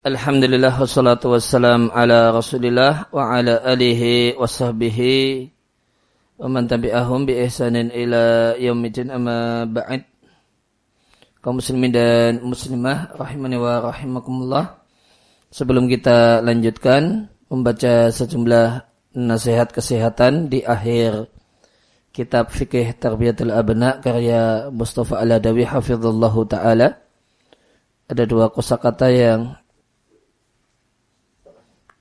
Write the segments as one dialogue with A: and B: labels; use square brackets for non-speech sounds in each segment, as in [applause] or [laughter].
A: Alhamdulillah wassalatu wassalam ala rasulillah wa ala alihi wa sahbihi wa man tabi'ahum bi ihsanin ila yaumidin amma ba'id kaum muslimin dan muslimah rahimani wa rahimakumullah sebelum kita lanjutkan membaca sejumlah nasihat kesehatan di akhir kitab fikih tarbiyatul abna karya Mustafa Al-Adawi hafizallahu taala. Ada dua kosakata yang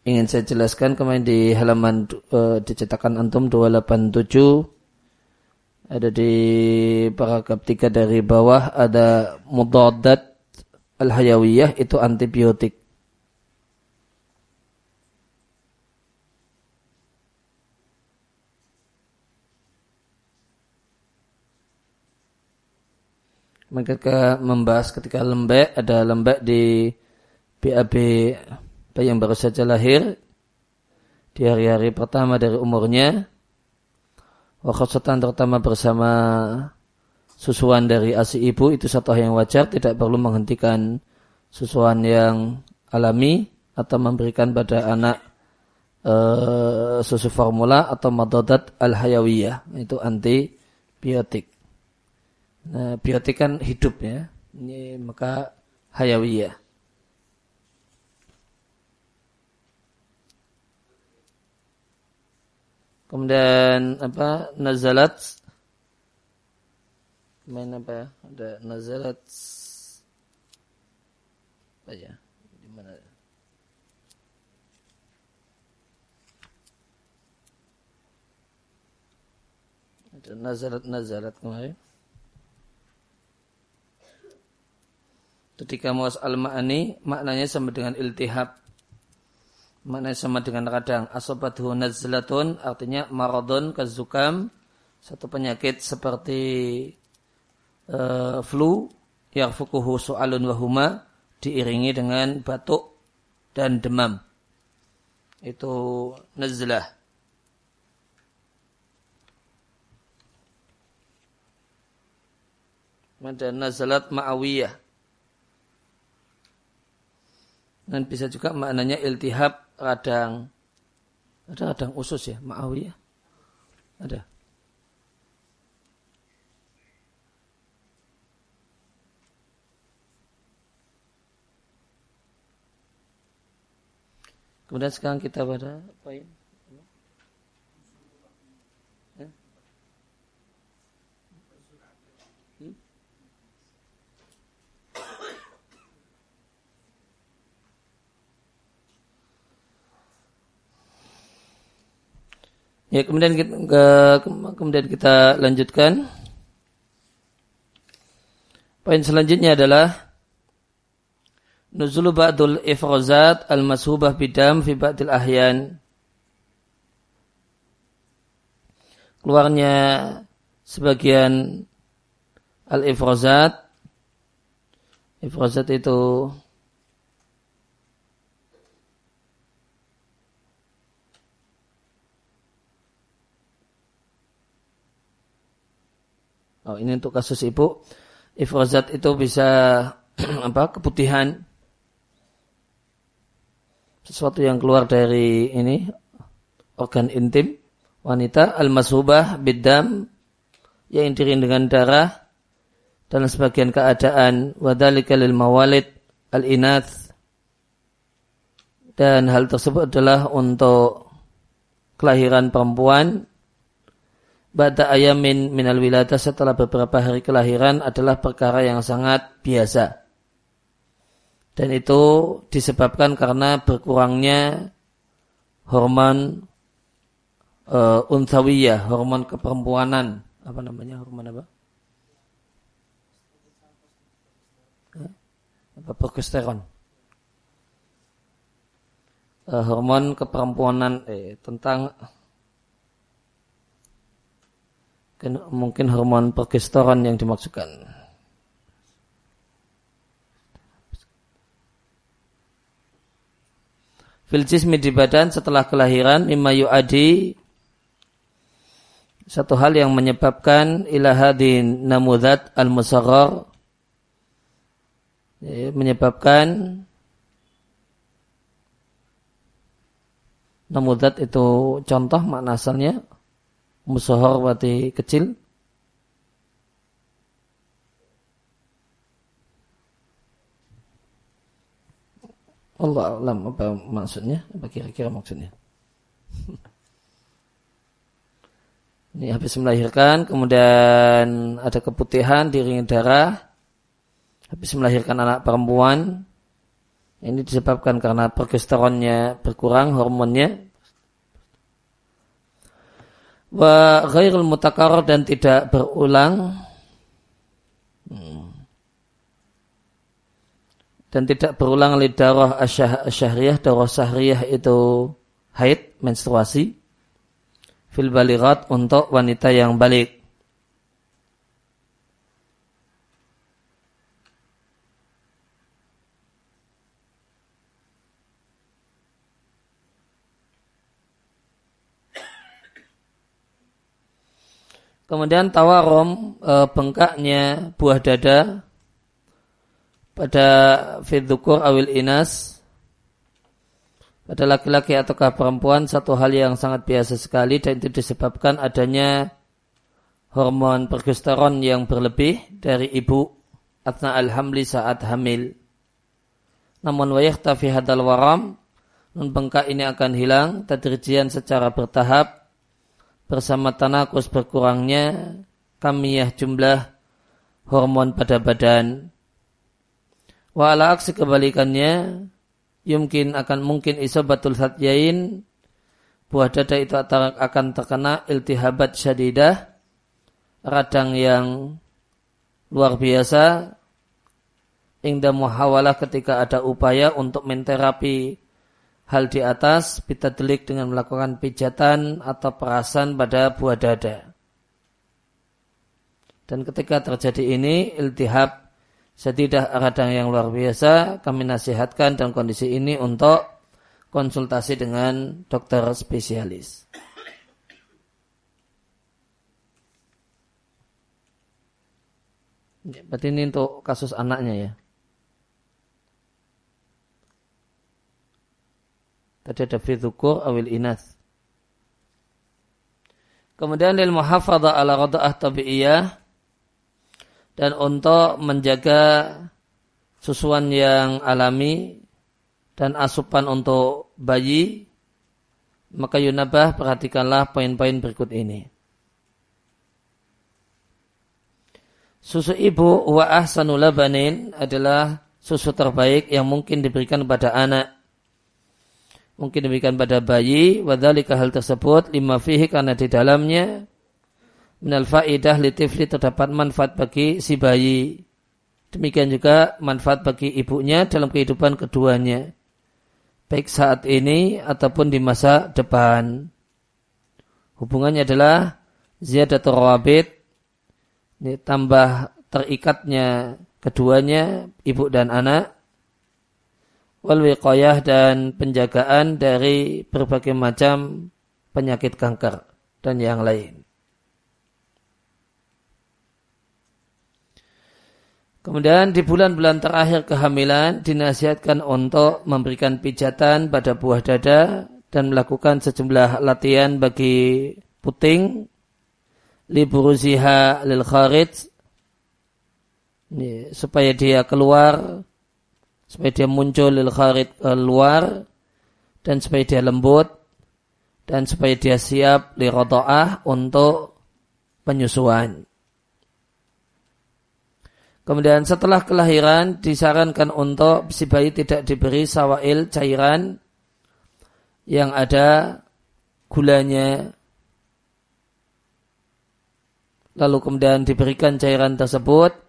A: ingin saya jelaskan kemarin di halaman uh, dicetakan antum 287 ada di paragraf 3 dari bawah ada mudadat al-hayawiyah itu antibiotik. Mereka membahas ketika lembek, ada lembek di BAB bayi yang baru saja lahir di hari-hari pertama dari umurnya wakhosatan terutama bersama susuan dari asi ibu itu satu hal yang wajar tidak perlu menghentikan susuan yang alami atau memberikan pada anak e, susu formula atau madodat al-hayawiyah itu antibiotik. Nah, biotik kan hidup ya ini maka hayawiyah Kemudian apa? Nazalat. Main apa ya? Ada nazalat. Apa ya? Di mana? Ada nazalat nazalat kemarin. Ketika muas al-ma'ani maknanya sama dengan iltihab maknanya sama dengan radang asobathu nazlatun artinya maradun kazukam satu penyakit seperti uh, flu yarfukuhu su'alun wahuma diiringi dengan batuk dan demam. Itu nazlah. Ada nazalat ma'awiyah. Dan bisa juga maknanya iltihab radang ada radang usus ya Ma'awiyah ada. Kemudian sekarang kita pada poin Ya kemudian kita, ke, kemudian kita lanjutkan. Poin selanjutnya adalah nuzulu ba'dul ifrazat al-mashubah bidam fi ba'dil ahyan. Keluarnya sebagian al-ifrazat ifrazat itu Oh, ini untuk kasus ibu. Ifrazat itu bisa [clears throat] apa? Keputihan. Sesuatu yang keluar dari ini organ intim wanita al-masubah bidam yang diring dengan darah dalam sebagian keadaan wadhalika lil mawalid al-inath dan hal tersebut adalah untuk kelahiran perempuan Bada ayamin minal wilada setelah beberapa hari kelahiran adalah perkara yang sangat biasa. Dan itu disebabkan karena berkurangnya hormon uh, unsawiyah, hormon keperempuanan. Apa namanya hormon apa? Apa progesteron? Uh, hormon keperempuanan eh, tentang mungkin hormon progesteron yang dimaksudkan. Fil jismi di badan setelah kelahiran mimma yu'adi satu hal yang menyebabkan ilahadin namudat al musagor ya, menyebabkan namudat itu contoh makna asalnya musohor berarti kecil. Allah alam apa maksudnya? Apa kira-kira maksudnya? [laughs] Ini habis melahirkan kemudian ada keputihan di ring darah. Habis melahirkan anak perempuan. Ini disebabkan karena progesteronnya berkurang hormonnya wa ghairul mutakarrar dan tidak berulang. Hmm. dan tidak berulang lidarah asyahriyah darah syahriyah itu haid menstruasi. Fil balirat untuk wanita yang balik Kemudian tawarom e, bengkaknya buah dada pada fidzukur awil inas pada laki-laki ataukah perempuan satu hal yang sangat biasa sekali dan itu disebabkan adanya hormon progesteron yang berlebih dari ibu atna alhamli saat hamil. Namun wayah tafi hadal waram non bengkak ini akan hilang tadrijian secara bertahap bersama tanakus berkurangnya kamiyah jumlah hormon pada badan. Wa ala aksi kebalikannya, yumkin akan mungkin isobatul satyain, buah dada itu akan terkena iltihabat syadidah, radang yang luar biasa, ingda muhawalah ketika ada upaya untuk menterapi hal di atas delik dengan melakukan pijatan atau perasan pada buah dada. Dan ketika terjadi ini, iltihab setidak radang yang luar biasa, kami nasihatkan dalam kondisi ini untuk konsultasi dengan dokter spesialis. Berarti ini untuk kasus anaknya ya. Tadi ada fi awil inas. Kemudian lil muhafadha ala rada'ah tabi'iyah dan untuk menjaga susuan yang alami dan asupan untuk bayi maka yunabah perhatikanlah poin-poin berikut ini. Susu ibu wa ahsanu labanin adalah susu terbaik yang mungkin diberikan pada anak mungkin demikian pada bayi. Wadhalika hal tersebut lima fihi karena di dalamnya minal faidah litifli terdapat manfaat bagi si bayi. Demikian juga manfaat bagi ibunya dalam kehidupan keduanya. Baik saat ini ataupun di masa depan. Hubungannya adalah ziyadatul rawabit ini tambah terikatnya keduanya ibu dan anak wal wiqayah dan penjagaan dari berbagai macam penyakit kanker dan yang lain. Kemudian di bulan-bulan terakhir kehamilan dinasihatkan untuk memberikan pijatan pada buah dada dan melakukan sejumlah latihan bagi puting liburuziha lil kharij supaya dia keluar supaya dia muncul lil kharid luar dan supaya dia lembut dan supaya dia siap li untuk penyusuan. Kemudian setelah kelahiran disarankan untuk si bayi tidak diberi sawail cairan yang ada gulanya. Lalu kemudian diberikan cairan tersebut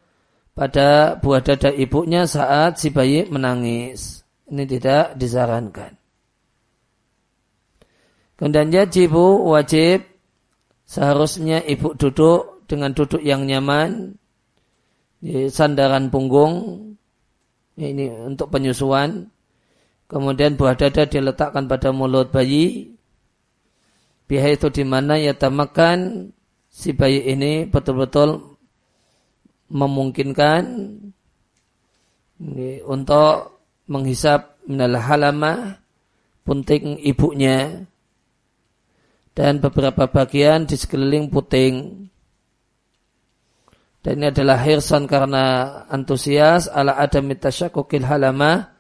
A: pada buah dada ibunya saat si bayi menangis. Ini tidak disarankan. Kemudian yajibu wajib seharusnya ibu duduk dengan duduk yang nyaman. Di sandaran punggung. Ini untuk penyusuan. Kemudian buah dada diletakkan pada mulut bayi. Pihak itu di mana? Ya tamakan si bayi ini betul-betul memungkinkan untuk menghisap minal halamah punting ibunya dan beberapa bagian di sekeliling puting. Dan ini adalah hirsan karena antusias ala adam mitasyakukil halama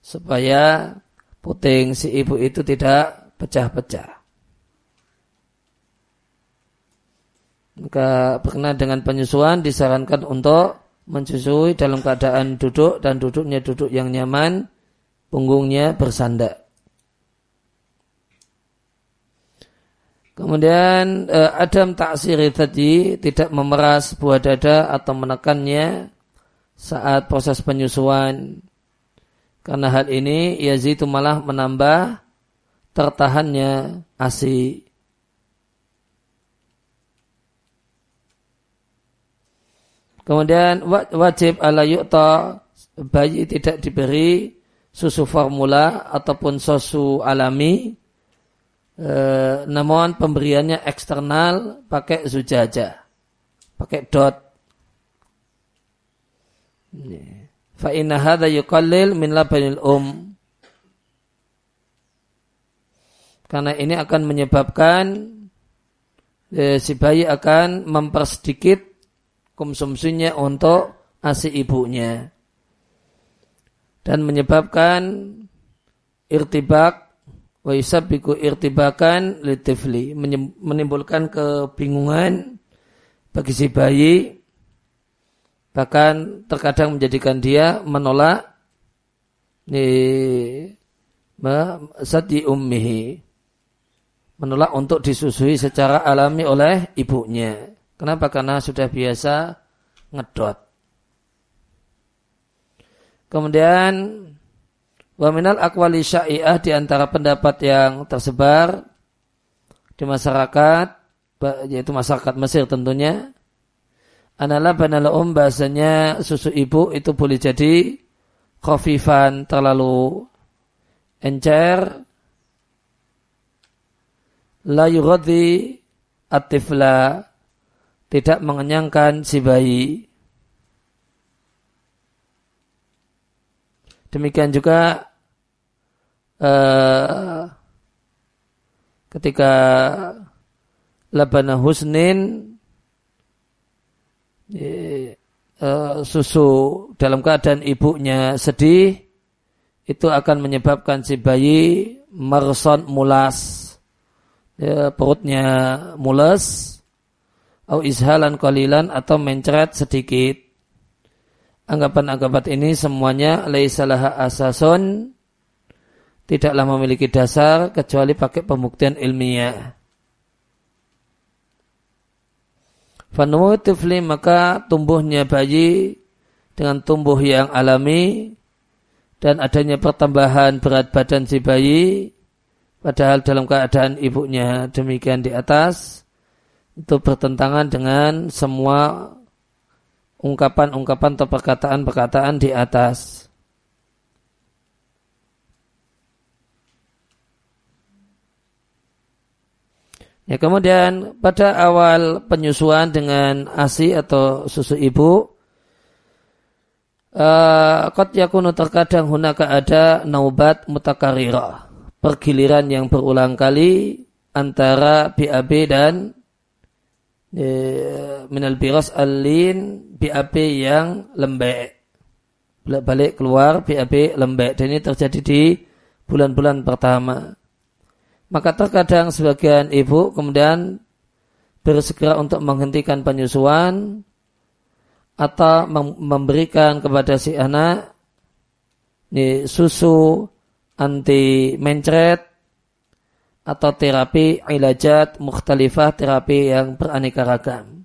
A: supaya puting si ibu itu tidak pecah-pecah. Maka berkenaan dengan penyusuan disarankan untuk mensusui dalam keadaan duduk dan duduknya duduk yang nyaman, punggungnya bersandar. Kemudian eh, adam taksiri tadi tidak memeras buah dada atau menekannya saat proses penyusuan. Karena hal ini Yazid malah menambah tertahannya ASI. Kemudian wajib ala yukta bayi tidak diberi susu formula ataupun susu alami. E, namun pemberiannya eksternal pakai zujaja pakai dot. Fa inna hadha yuqallil min labanil um. Karena ini akan menyebabkan e, si bayi akan mempersedikit konsumsinya untuk asi ibunya. Dan menyebabkan irtibak wa yusabbiku irtibakan litifli menimbulkan kebingungan bagi si bayi bahkan terkadang menjadikan dia menolak sati ummihi menolak untuk disusui secara alami oleh ibunya kenapa? Karena sudah biasa ngedot. Kemudian Wa minal akwali sya'i'ah di antara pendapat yang tersebar di masyarakat, yaitu masyarakat Mesir tentunya, analah banala um bahasanya susu ibu itu boleh jadi khafifan terlalu encer. La yughadhi atifla tidak mengenyangkan si bayi. Demikian juga uh, ketika labana husnin uh, susu dalam keadaan ibunya sedih itu akan menyebabkan si bayi merson mulas ya, perutnya mulas atau ishalan kolilan atau mencret sedikit. Anggapan-anggapan ini semuanya laisalaha asason tidaklah memiliki dasar kecuali pakai pembuktian ilmiah. Fanumu tifli maka tumbuhnya bayi dengan tumbuh yang alami dan adanya pertambahan berat badan si bayi padahal dalam keadaan ibunya demikian di atas itu bertentangan dengan semua ungkapan-ungkapan atau perkataan-perkataan di atas. Ya kemudian pada awal penyusuan dengan ASI atau susu ibu, kot yakunu terkadang hunaka ada naubat mutakarirah, pergiliran yang berulang kali antara BAB dan minal biras alin BAB yang lembek. Balik keluar BAB lembek. Dan ini terjadi di bulan-bulan pertama. Maka terkadang sebagian ibu kemudian bersegera untuk menghentikan penyusuan atau memberikan kepada si anak ini susu anti mencret atau terapi ilajat mukhtalifah terapi yang beraneka ragam.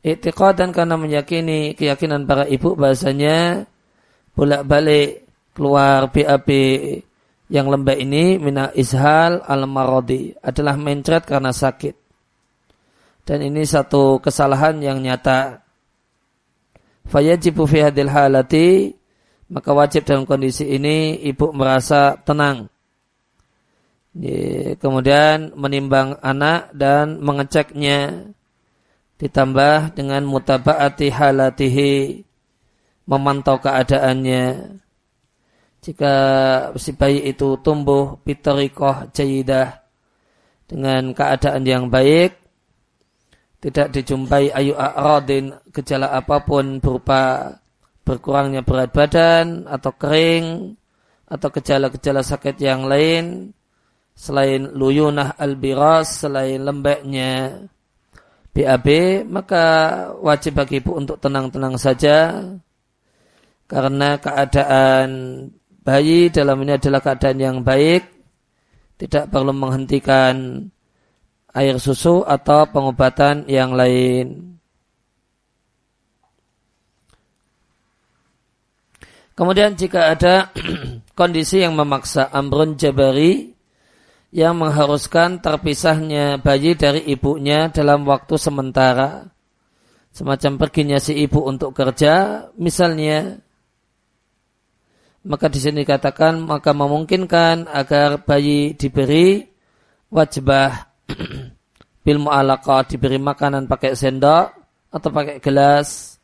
A: dan karena meyakini keyakinan para ibu bahasanya bolak-balik keluar BAB yang lembek ini mina ishal al marodi adalah mencret karena sakit. Dan ini satu kesalahan yang nyata. Fayajibu fi hadil halati maka wajib dalam kondisi ini ibu merasa tenang kemudian menimbang anak dan mengeceknya. Ditambah dengan mutabaati halatihi memantau keadaannya. Jika si bayi itu tumbuh pitorikoh jayidah dengan keadaan yang baik, tidak dijumpai ayu a'radin gejala apa pun berupa berkurangnya berat badan atau kering atau gejala-gejala sakit yang lain selain luyunah albiras selain lembeknya BAB maka wajib bagi ibu untuk tenang-tenang saja karena keadaan bayi dalam ini adalah keadaan yang baik tidak perlu menghentikan air susu atau pengobatan yang lain. Kemudian jika ada [clears throat] kondisi yang memaksa amrun jabari yang mengharuskan terpisahnya bayi dari ibunya dalam waktu sementara. Semacam perginya si ibu untuk kerja, misalnya maka di sini katakan maka memungkinkan agar bayi diberi wajibah [clears throat] bil mu'alaqa diberi makanan pakai sendok atau pakai gelas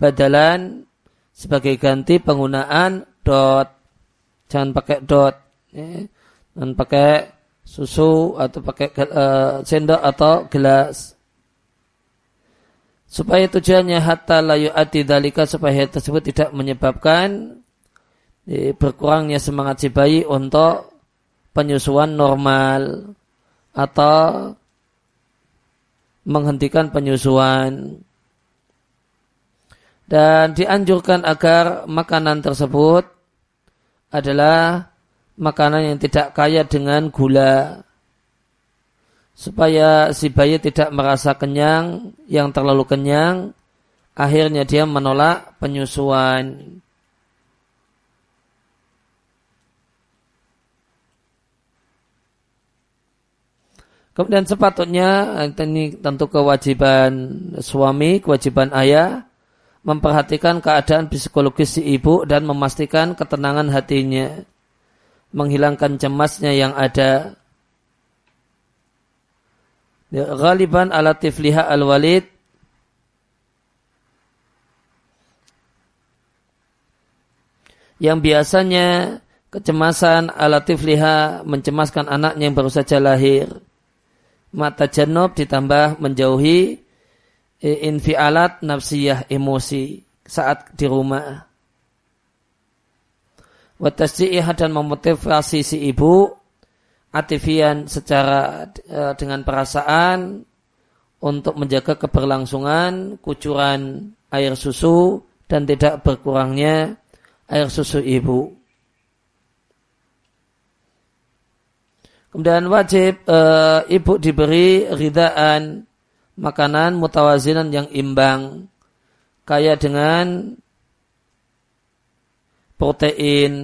A: badalan sebagai ganti penggunaan dot jangan pakai dot ya. Dan pakai susu atau pakai uh, sendok atau gelas. Supaya tujuannya hatta layu ati dalika supaya tersebut tidak menyebabkan berkurangnya semangat si bayi untuk penyusuan normal atau menghentikan penyusuan. Dan dianjurkan agar makanan tersebut adalah makanan yang tidak kaya dengan gula. Supaya si bayi tidak merasa kenyang yang terlalu kenyang akhirnya dia menolak penyusuan. Kemudian sepatutnya ini tentu kewajiban suami, kewajiban ayah memperhatikan keadaan psikologis si ibu dan memastikan ketenangan hatinya, menghilangkan cemasnya yang ada. Ghaliban ala tifliha al-walid yang biasanya kecemasan ala tifliha mencemaskan anaknya yang baru saja lahir mata janob ditambah menjauhi e, infialat nafsiyah emosi saat di rumah. Watasji'ih dan memotivasi si ibu. Atifian secara e, dengan perasaan. Untuk menjaga keberlangsungan kucuran air susu dan tidak berkurangnya air susu ibu. Kemudian wajib e, ibu diberi ridaan makanan mutawazinan yang imbang. Kaya dengan protein,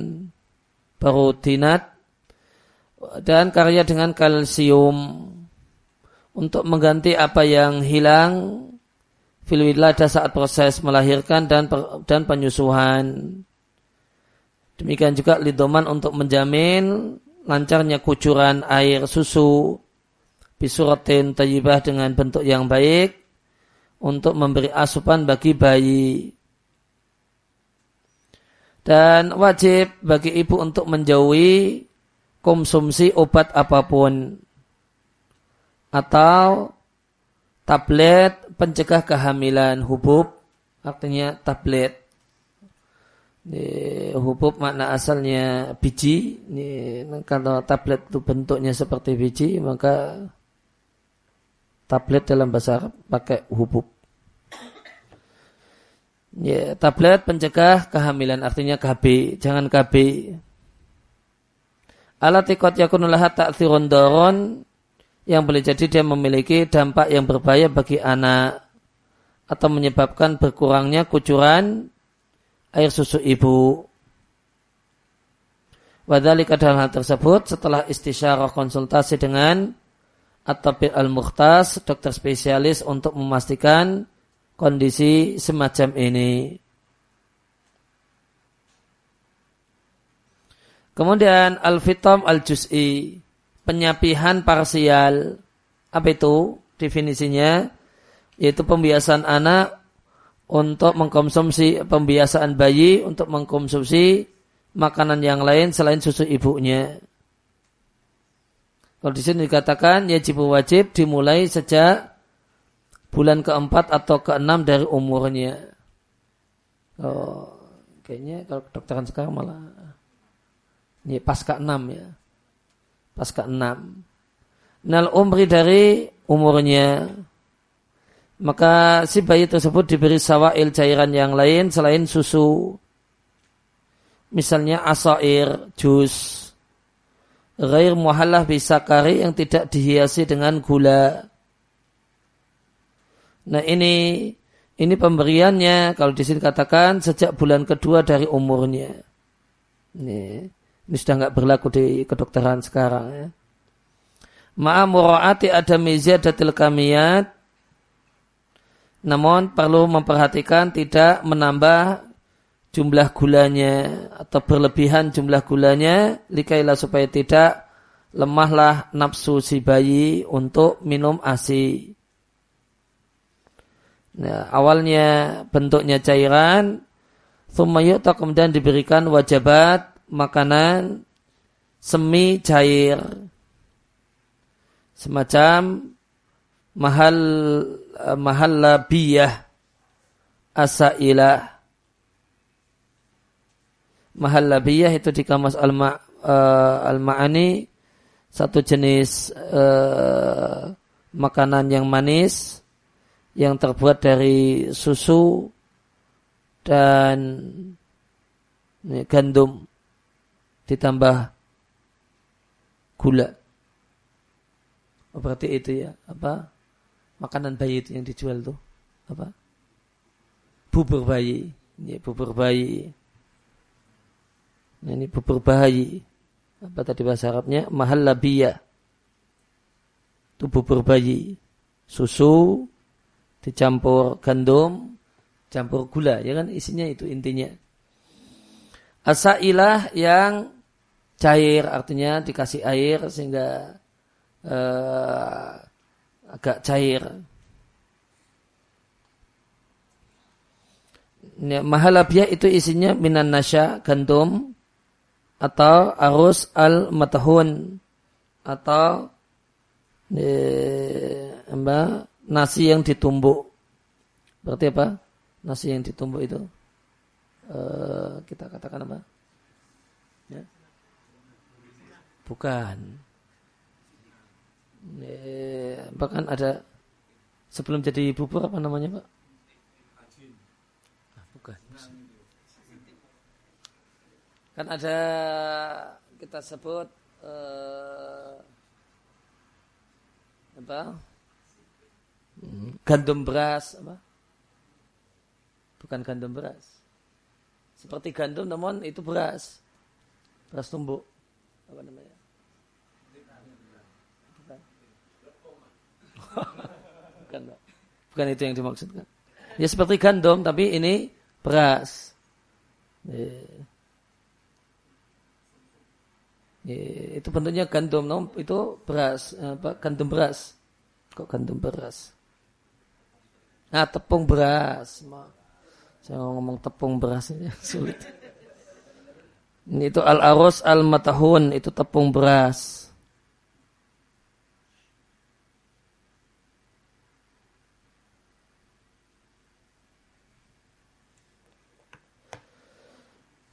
A: proteinat dan kaya dengan kalsium untuk mengganti apa yang hilang fil saat proses melahirkan dan dan penyusuhan. Demikian juga lidoman untuk menjamin lancarnya kucuran air susu bisuratin tayyibah dengan bentuk yang baik untuk memberi asupan bagi bayi. Dan wajib bagi ibu untuk menjauhi konsumsi obat apa pun atau tablet pencegah kehamilan hubub artinya tablet ini hubub makna asalnya biji. Ini, kalau tablet itu bentuknya seperti biji, maka tablet dalam bahasa pakai hubub. Ya, tablet pencegah kehamilan artinya KB, jangan KB. Alat ikut yakunulah ta'thirun doron yang boleh jadi dia memiliki dampak yang berbahaya bagi anak atau menyebabkan berkurangnya kucuran air susu ibu. Wadhalika dalam hal tersebut setelah istisyarah konsultasi dengan atau al-mukhtas, dokter spesialis untuk memastikan kondisi semacam ini. Kemudian al-fitam al-juz'i, penyapihan parsial. Apa itu definisinya? Yaitu pembiasaan anak untuk mengkonsumsi pembiasaan bayi untuk mengkonsumsi makanan yang lain selain susu ibunya. Kalau di sini dikatakan yajib wajib dimulai sejak bulan keempat atau keenam dari umurnya. Oh, kayaknya kalau kedokteran sekarang malah ini pasca enam ya. Pasca enam. Nal umri dari umurnya. Maka si bayi tersebut diberi sawail cairan yang lain selain susu. Misalnya asair, jus, Ghair muhallah bisakari yang tidak dihiasi dengan gula. Nah ini ini pemberiannya kalau di sini katakan sejak bulan kedua dari umurnya. Ini, ini sudah nggak berlaku di kedokteran sekarang ya. Ma'amuraati ada mizadatil kamiyat namun perlu memperhatikan tidak menambah jumlah gulanya atau berlebihan jumlah gulanya likailah supaya tidak lemahlah nafsu si bayi untuk minum ASI. Nah, awalnya bentuknya cairan, Thumayuta kemudian diberikan wajabat makanan semi cair. Semacam mahal mahal labiyah asailah mahallabiyah itu di kamus al-ma, uh, al-ma'ani satu jenis uh, makanan yang manis yang terbuat dari susu dan gandum ditambah gula. Oh, berarti itu ya apa makanan bayi itu yang dijual tuh apa bubur bayi ini bubur bayi Nah, ini bubur bayi. Apa tadi bahasa Arabnya? Mahal labiyah. Itu bubur bayi. Susu dicampur gandum, campur gula. Ya kan isinya itu intinya. Asailah yang cair artinya dikasih air sehingga uh, agak cair. Mahalabiyah itu isinya minan nasya gandum atau arus al matahun atau eh, nasi yang ditumbuk. Berarti apa? Nasi yang ditumbuk itu eh, kita katakan apa? Ya? Bukan. Eh, bahkan ada sebelum jadi bubur apa namanya pak? Kan ada kita sebut uh, apa? Gandum beras apa? Bukan gandum beras. Seperti gandum namun itu beras. Beras tumbuk. Apa namanya? Bukan. Bukan, Bukan itu yang dimaksudkan. Ya seperti gandum tapi ini beras. Yeah. itu bentuknya gandum, no? itu beras, apa, gandum beras. Kok gandum beras? Nah, tepung beras. Saya ngomong tepung beras ini [laughs] sulit. Ini itu al-arus al-matahun, itu tepung beras.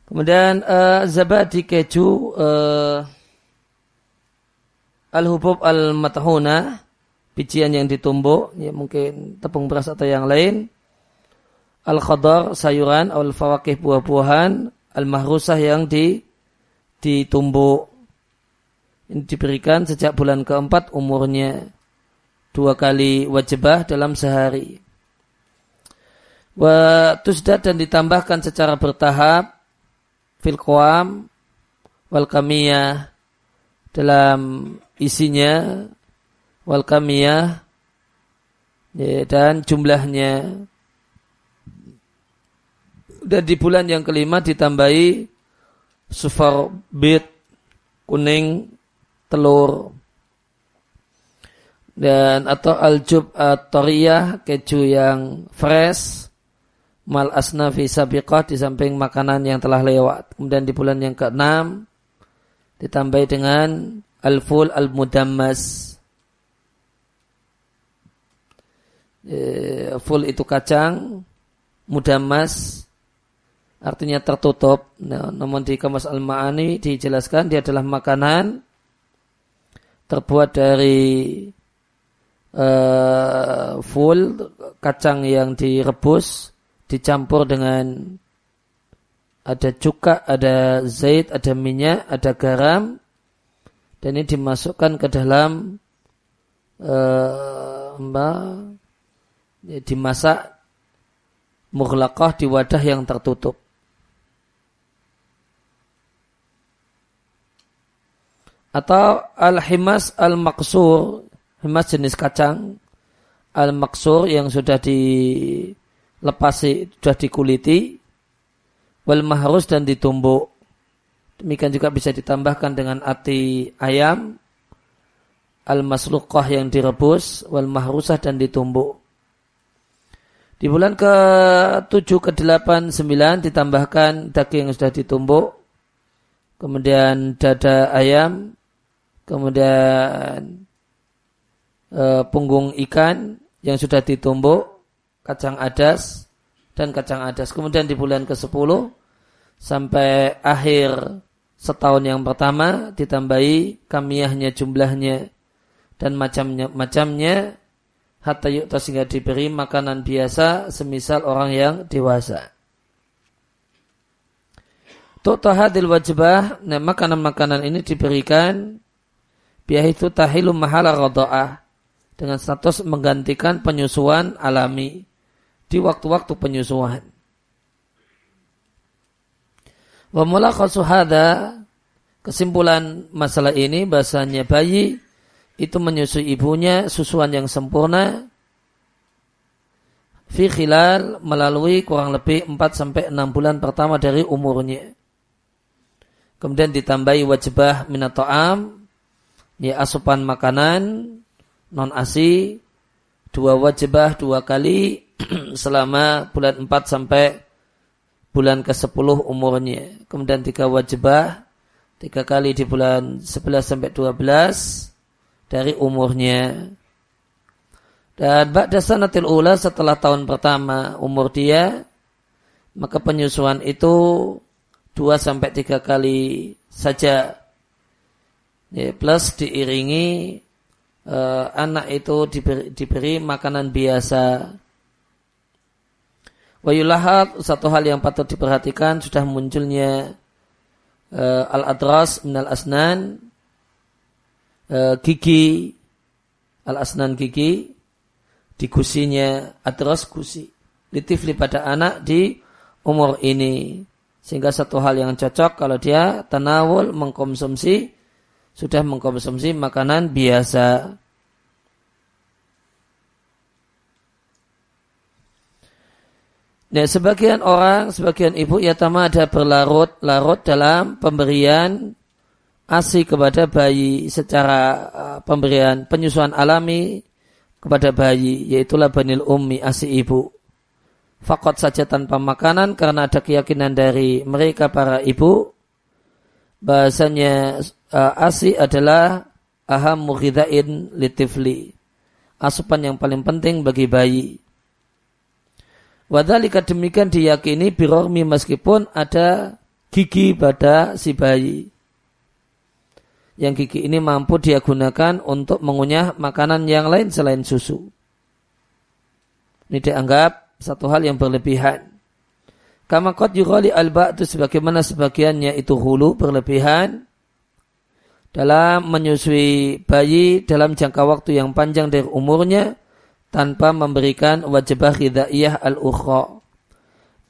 A: Kemudian uh, zabadi keju uh, al-hubub al-matahuna bijian yang ditumbuk, ya mungkin tepung beras atau yang lain. Al-khadar sayuran, al-fawakih buah-buahan, al-mahrusah yang di ditumbuk. Ini diberikan sejak bulan keempat umurnya dua kali wajibah dalam sehari. Wa tusdad dan ditambahkan secara bertahap fil qawam wal kamiyah dalam isinya wal kamiyah ya, dan jumlahnya dan di bulan yang kelima ditambahi sufar bit kuning telur dan atau aljub toriyah keju yang fresh mal asnafi sabiqah di samping makanan yang telah lewat. Kemudian di bulan yang keenam ditambahi dengan al-ful al-mudammas. E, full itu kacang, mudammas artinya tertutup. Nah, namun di Kamus Al-Ma'ani dijelaskan dia adalah makanan terbuat dari uh, full kacang yang direbus dicampur dengan ada cuka, ada zait, ada minyak, ada garam dan ini dimasukkan ke dalam uh, ya, dimasak mughlaqah di wadah yang tertutup. Atau al-himas al-maksur, himas jenis kacang, al-maksur yang sudah dilepasi, sudah dikuliti, wal mahrus dan ditumbuk. Demikian juga bisa ditambahkan dengan ati ayam, al-masluqah yang direbus, wal mahrusah dan ditumbuk. Di bulan ke-7, ke-8, 9 ditambahkan daging yang sudah ditumbuk. Kemudian dada ayam. Kemudian e, punggung ikan yang sudah ditumbuk. Kacang adas dan kacang adas. Kemudian di bulan ke-10 sampai akhir setahun yang pertama ditambahi kamiahnya jumlahnya dan macamnya macamnya hatta yu'ta sehingga diberi makanan biasa semisal orang yang dewasa. Tu'tahadil wajibah, nah makanan-makanan ini diberikan biaya itu tahilu mahala radha'ah dengan status menggantikan penyusuan alami di waktu-waktu penyusuan. Wa mulakhasu kesimpulan masalah ini bahasanya bayi itu menyusui ibunya susuan yang sempurna fi khilal melalui kurang lebih 4 sampai 6 bulan pertama dari umurnya. Kemudian ditambahi wajibah minat ta'am, ya asupan makanan non asi dua wajibah dua kali [clears throat] selama bulan 4 sampai bulan ke-10 umurnya. Kemudian tiga wajibah tiga kali di bulan 11 sampai 12 dari umurnya. Dan ba'da sanatil ula setelah tahun pertama umur dia, maka penyusuan itu dua sampai tiga kali saja. Ya, plus diiringi uh, anak itu diberi, diberi makanan biasa. Wayulahat satu hal yang patut diperhatikan sudah munculnya uh, al-adras minal asnan uh, gigi al-asnan gigi di gusinya atras gusi. Litifli pada anak di umur ini. Sehingga satu hal yang cocok kalau dia tanawul mengkonsumsi sudah mengkonsumsi makanan biasa. Nah, sebagian orang, sebagian ibu ya ada berlarut-larut dalam pemberian ASI kepada bayi secara uh, pemberian penyusuan alami kepada bayi yaitu labanil ummi ASI ibu. Fakot saja tanpa makanan karena ada keyakinan dari mereka para ibu bahasanya uh, ASI adalah aham mughidain litifli. Asupan yang paling penting bagi bayi. Wadhalika demikian diyakini birormi meskipun ada gigi pada si bayi yang gigi ini mampu dia gunakan untuk mengunyah makanan yang lain selain susu. Ini dianggap satu hal yang berlebihan. Kama qad yughali al itu sebagaimana sebagiannya itu hulu berlebihan dalam menyusui bayi dalam jangka waktu yang panjang dari umurnya tanpa memberikan wajibah hidaiyah al-ukhra.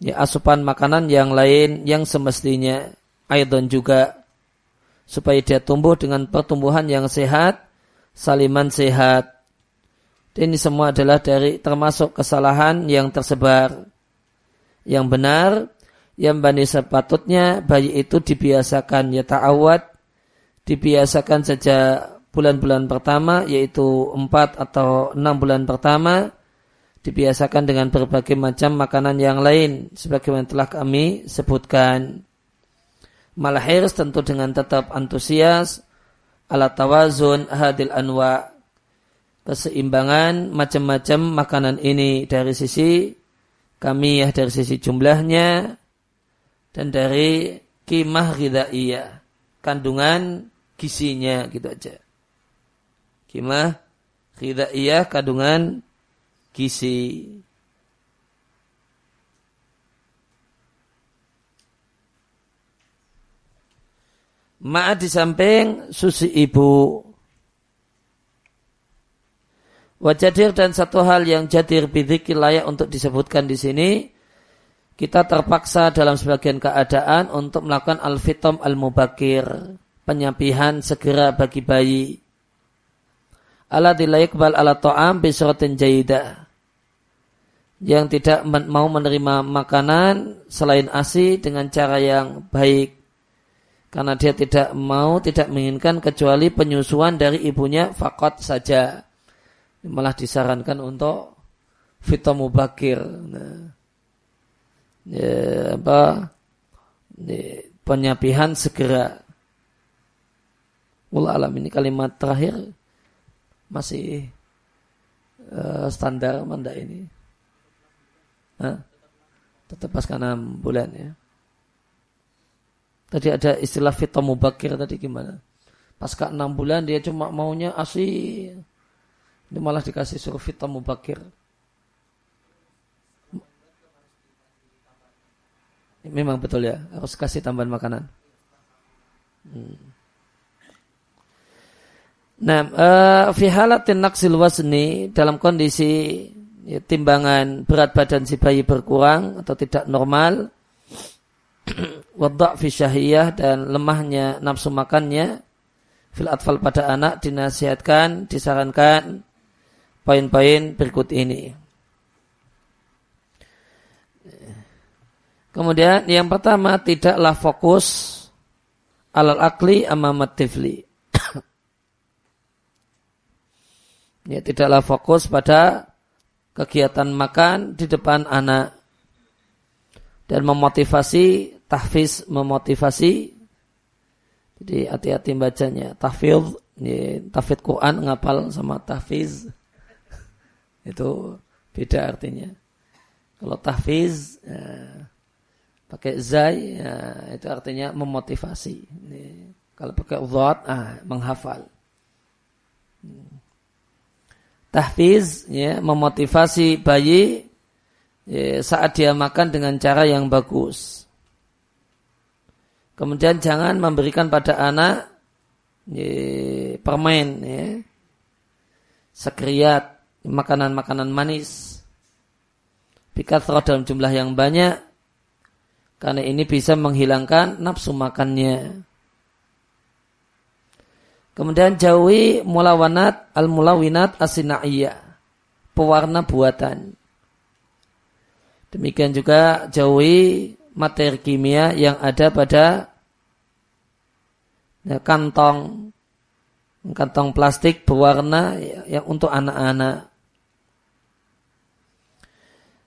A: Ya, asupan makanan yang lain yang semestinya. Aidon juga supaya dia tumbuh dengan pertumbuhan yang sehat, saliman sehat. Ini semua adalah dari termasuk kesalahan yang tersebar. Yang benar, yang bani sepatutnya bayi itu dibiasakan ya ta'awad, dibiasakan sejak bulan-bulan pertama, yaitu empat atau enam bulan pertama, dibiasakan dengan berbagai macam makanan yang lain sebagaimana telah kami sebutkan. Malahir tentu dengan tetap antusias ala tawazun hadil anwa keseimbangan macam-macam makanan ini dari sisi kami ya dari sisi jumlahnya dan dari kimah iya kandungan gisinya gitu aja. Kimah iya kandungan gizi. Ma'a di samping susi ibu. Wajadir dan satu hal yang jadir bidzikir layak untuk disebutkan di sini, kita terpaksa dalam sebagian keadaan untuk melakukan al-fitom al-mubakir, penyapihan segera bagi bayi. Ala dilayakbal ala to'am bisrotin jaidah. Yang tidak mau menerima makanan selain asi dengan cara yang baik. Karena dia tidak mau, tidak menginginkan kecuali penyusuan dari ibunya fakot saja. Malah disarankan untuk fitomubakir. Nah ya, apa ya, penyapihan segera. Mula alam ini kalimat terakhir masih uh, standar manda ini. Hah? Tetap pas enam bulan ya. Tadi ada istilah fitomubakir tadi gimana? Pasca enam bulan dia cuma maunya asi. Ini malah dikasih suruh fitomubakir. mubakir. Memang betul ya, harus kasih tambahan makanan. Hmm. Nah, uh, fi halatin naksil wasni dalam kondisi ya, timbangan berat badan si bayi berkurang atau tidak normal, [clears throat] wadak fi syahiyah dan lemahnya nafsu makannya, fil atfal pada anak dinasihatkan, disarankan poin-poin berikut ini. Kemudian yang pertama tidaklah fokus alal akli amamat tifli. [clears throat] ya, tidaklah fokus pada kegiatan makan di depan anak dan memotivasi tahfiz memotivasi jadi hati-hati bacanya tahfiz ya, tahfiz Quran ngapal sama tahfiz [laughs] itu beda artinya kalau tahfiz ya, pakai zai ya, itu artinya memotivasi. Ini, kalau pakai zat ah menghafal. Tahfiz ya memotivasi bayi ya, saat dia makan dengan cara yang bagus. Kemudian jangan memberikan pada anak ya, permen ya. Sekriat, makanan-makanan manis. Pikat dalam jumlah yang banyak karena ini bisa menghilangkan nafsu makannya. Kemudian jauhi mulawanat al-mulawinat asinaiyah. Pewarna buatan. Demikian juga jauhi materi kimia yang ada pada ya, kantong kantong plastik berwarna yang untuk anak-anak.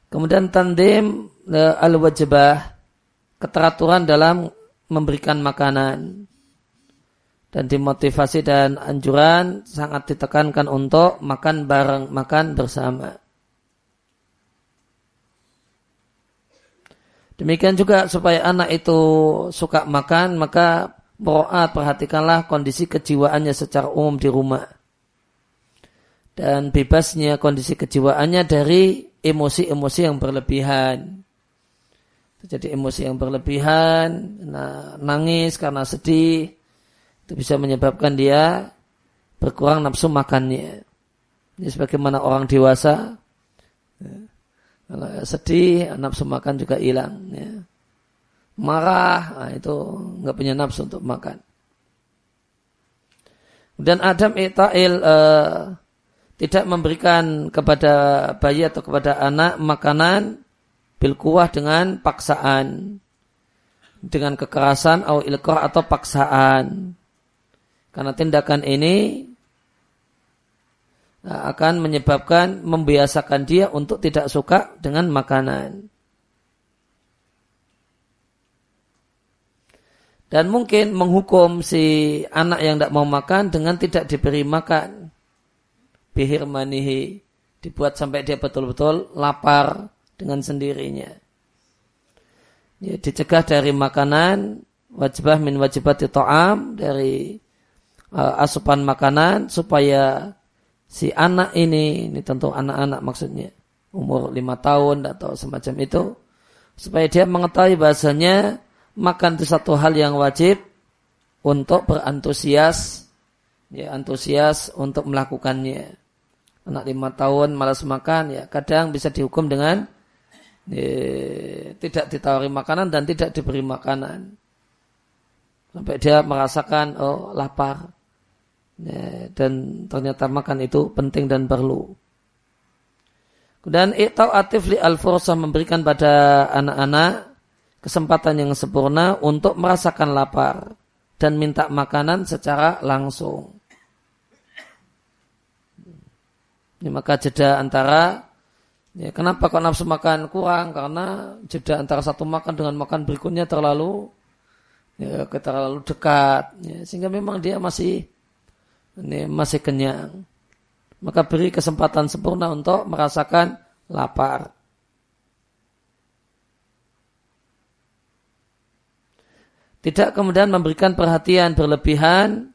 A: Kemudian tandim ya, al-wajibah keteraturan dalam memberikan makanan dan dimotivasi dan anjuran sangat ditekankan untuk makan bareng, makan bersama. Demikian juga supaya anak itu suka makan, maka meroat perhatikanlah kondisi kejiwaannya secara umum di rumah. Dan bebasnya kondisi kejiwaannya dari emosi-emosi yang berlebihan terjadi emosi yang berlebihan, nah, nangis karena sedih, itu bisa menyebabkan dia berkurang nafsu makannya. Ini sebagaimana orang dewasa, ya, kalau sedih, nafsu makan juga hilang. Ya. Marah, nah, itu nggak punya nafsu untuk makan. Dan Adam Ita'il uh, tidak memberikan kepada bayi atau kepada anak makanan bil kuah dengan paksaan dengan kekerasan atau ilkoh atau paksaan karena tindakan ini akan menyebabkan membiasakan dia untuk tidak suka dengan makanan. Dan mungkin menghukum si anak yang tidak mau makan dengan tidak diberi makan. Bihir manihi. Dibuat sampai dia betul-betul lapar dengan sendirinya. Ya, dicegah dari makanan, wajibah min wajibati ta'am, dari uh, asupan makanan, supaya si anak ini, ini tentu anak-anak maksudnya, umur lima tahun atau semacam itu, supaya dia mengetahui bahasanya makan itu satu hal yang wajib untuk berantusias, ya antusias untuk melakukannya. Anak lima tahun malas makan, ya kadang bisa dihukum dengan ya, tidak ditawari makanan dan tidak diberi makanan. Sampai dia merasakan oh lapar. Ya, dan ternyata makan itu penting dan perlu. Dan itau atif li al memberikan pada anak-anak kesempatan yang sempurna untuk merasakan lapar dan minta makanan secara langsung. Ini maka jeda antara ya, kenapa kok nafsu makan kurang karena jeda antara satu makan dengan makan berikutnya terlalu ya, terlalu dekat ya, sehingga memang dia masih ini masih kenyang. Maka beri kesempatan sempurna untuk merasakan lapar. Tidak kemudian memberikan perhatian berlebihan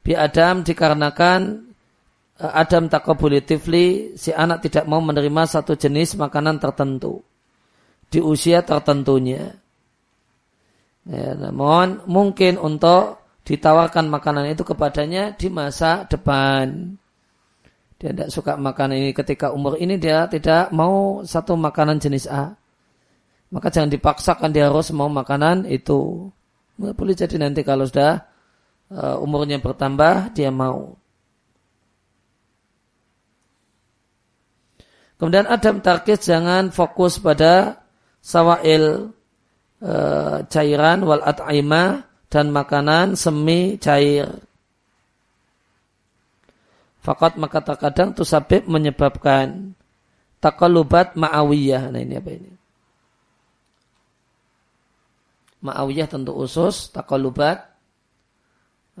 A: bi Adam dikarenakan eh, Adam takobulitifli si anak tidak mau menerima satu jenis makanan tertentu di usia tertentunya. Ya, namun mungkin untuk ditawarkan makanan itu kepadanya di masa depan. Dia tidak suka makanan ini ketika umur ini dia tidak mau satu makanan jenis A. Maka jangan dipaksakan dia harus mau makanan itu. Boleh jadi nanti kalau sudah uh, umurnya bertambah dia mau. Kemudian Adam tarkis jangan fokus pada sawail uh, cairan wal at'imah dan makanan semi cair. Fakat maka terkadang tusabib menyebabkan takalubat ma'awiyah. Nah ini apa ini? Ma'awiyah tentu usus, takalubat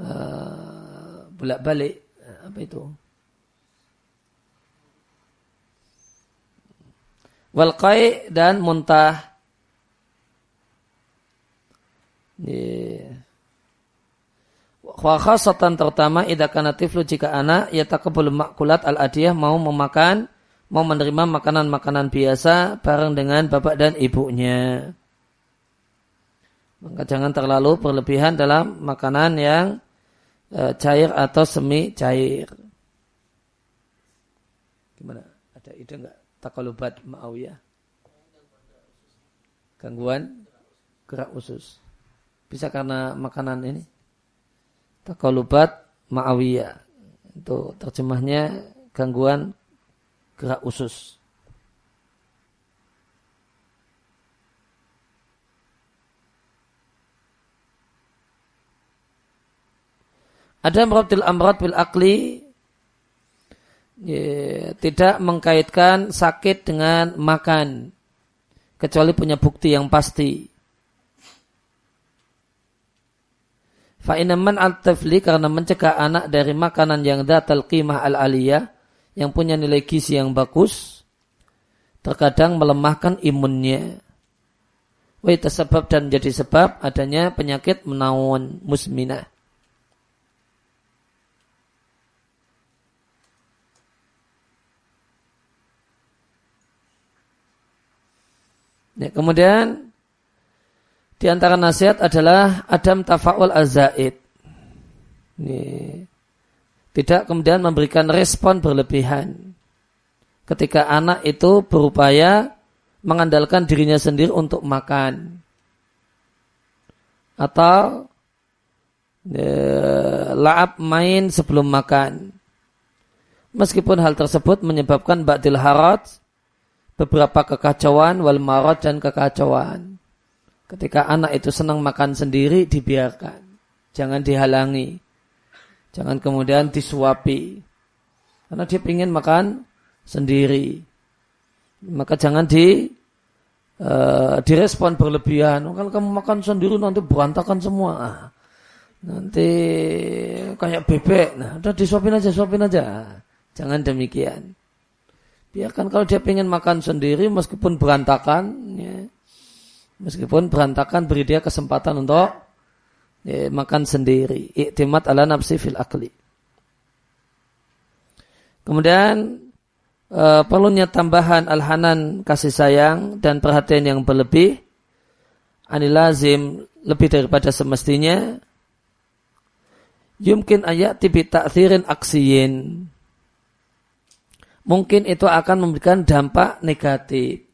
A: uh, eh, bolak-balik. Apa itu? Walqai dan muntah Wa khasatan terutama idza kana tiflu jika anak yatakabbalu makulat al adiyah mau memakan mau menerima makanan-makanan biasa bareng dengan bapak dan ibunya. Maka jangan terlalu berlebihan dalam makanan yang e, cair atau semi cair. Gimana? Ada ide enggak? Takalubat ma'awiyah. Gangguan gerak usus. Bisa karena makanan ini. Takalubat ma'awiyah. Itu terjemahnya gangguan gerak usus. Ada merotil amrat bil akli ya, tidak mengkaitkan sakit dengan makan kecuali punya bukti yang pasti. Fa'inaman al-tafli karena mencegah anak dari makanan yang datal qimah al-aliyah yang punya nilai gizi yang bagus terkadang melemahkan imunnya. Wa sebab dan jadi sebab adanya penyakit menawan musminah. Ya, kemudian di antara nasihat adalah Adam tafa'ul azaid. Tidak kemudian memberikan respon berlebihan. Ketika anak itu berupaya mengandalkan dirinya sendiri untuk makan. Atau e, laap main sebelum makan. Meskipun hal tersebut menyebabkan ba'dil harat, beberapa kekacauan, wal marot dan kekacauan. Ketika anak itu senang makan sendiri, dibiarkan. Jangan dihalangi. Jangan kemudian disuapi. Karena dia ingin makan sendiri. Maka jangan di uh, direspon berlebihan. Kalau kamu makan sendiri nanti berantakan semua. Ah, nanti kayak bebek. Nah, udah disuapin aja, suapin aja. Jangan demikian. Biarkan kalau dia ingin makan sendiri meskipun berantakan, ya, meskipun berantakan beri dia kesempatan untuk ya, makan sendiri. Iktimat ala nafsi fil akli. Kemudian e, perlunya tambahan al-hanan kasih sayang dan perhatian yang berlebih anilazim lebih daripada semestinya yumkin ayat tibi takzirin aksiyin mungkin itu akan memberikan dampak negatif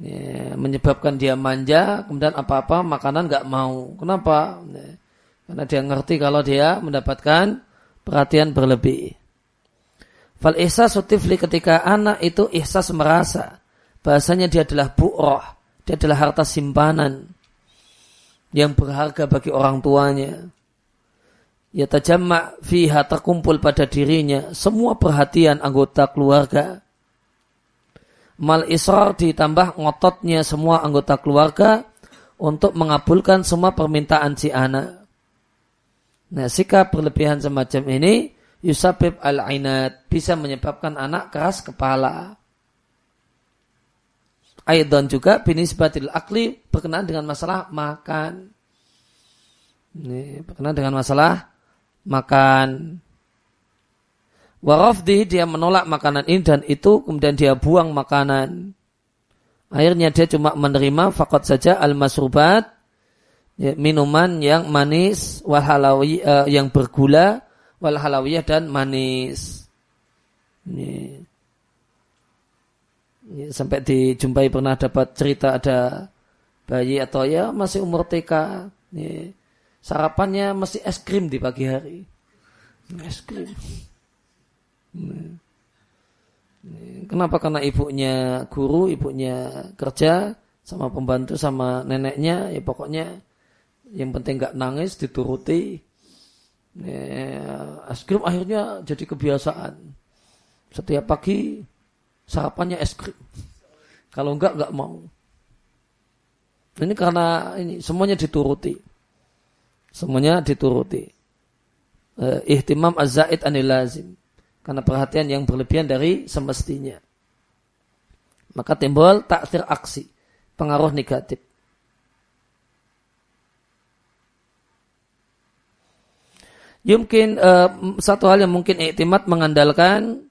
A: ya, menyebabkan dia manja kemudian apa-apa makanan nggak mau kenapa ya, karena dia ngerti kalau dia mendapatkan perhatian berlebih Fal ihsasu tifli ketika anak itu ihsas merasa bahasanya dia adalah bu'roh, dia adalah harta simpanan yang berharga bagi orang tuanya. Ya tajamma fiha terkumpul pada dirinya semua perhatian anggota keluarga. Mal israr ditambah ngototnya semua anggota keluarga untuk mengabulkan semua permintaan si anak. Nah, sikap berlebihan semacam ini yusabib al-ainat bisa menyebabkan anak keras kepala. Aidan juga binisbatil akli berkenaan dengan masalah makan. Ini berkenaan dengan masalah makan. Warafdi dia menolak makanan ini dan itu kemudian dia buang makanan. Akhirnya dia cuma menerima fakot saja al-masrubat ya, minuman yang manis walhalawi uh, yang bergula wal halawiyah dan manis. Ini. Ini, sampai dijumpai pernah dapat cerita ada bayi atau ya masih umur TK. Ini, sarapannya masih es krim di pagi hari. Es krim. Kenapa? Karena ibunya guru, ibunya kerja, sama pembantu, sama neneknya, ya pokoknya yang penting nggak nangis, dituruti. Ya, es krim akhirnya jadi kebiasaan. Setiap pagi sarapannya es krim. Kalau enggak enggak mau. Ini karena ini semuanya dituruti. Semuanya dituruti. Eh, ihtimam az-zaid anil. Karena perhatian yang berlebihan dari semestinya. Maka timbul takdir aksi. Pengaruh negatif. Yumkin uh, satu hal yang mungkin iktimat mengandalkan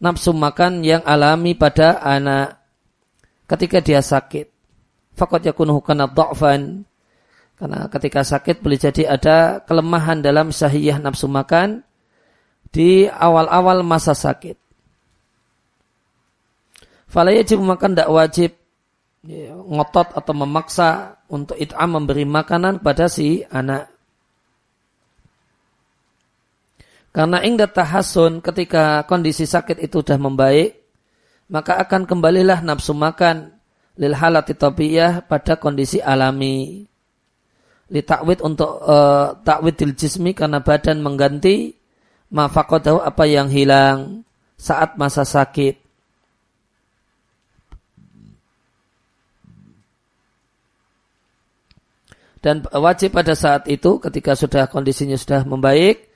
A: nafsu makan yang alami pada anak ketika dia sakit. Fakot yakunuhu kana dha'fan. Karena ketika sakit boleh jadi ada kelemahan dalam sahiyah nafsu makan di awal-awal masa sakit. Falaya jika makan tidak wajib ya, ngotot atau memaksa untuk it'am memberi makanan pada si anak. Karena ingda tahasun ketika kondisi sakit itu sudah membaik, maka akan kembalilah nafsu makan lil halati tabiyah pada kondisi alami. Li takwid untuk uh, takwidil jismi karena badan mengganti mafakodahu apa yang hilang saat masa sakit. Dan wajib pada saat itu ketika sudah kondisinya sudah membaik,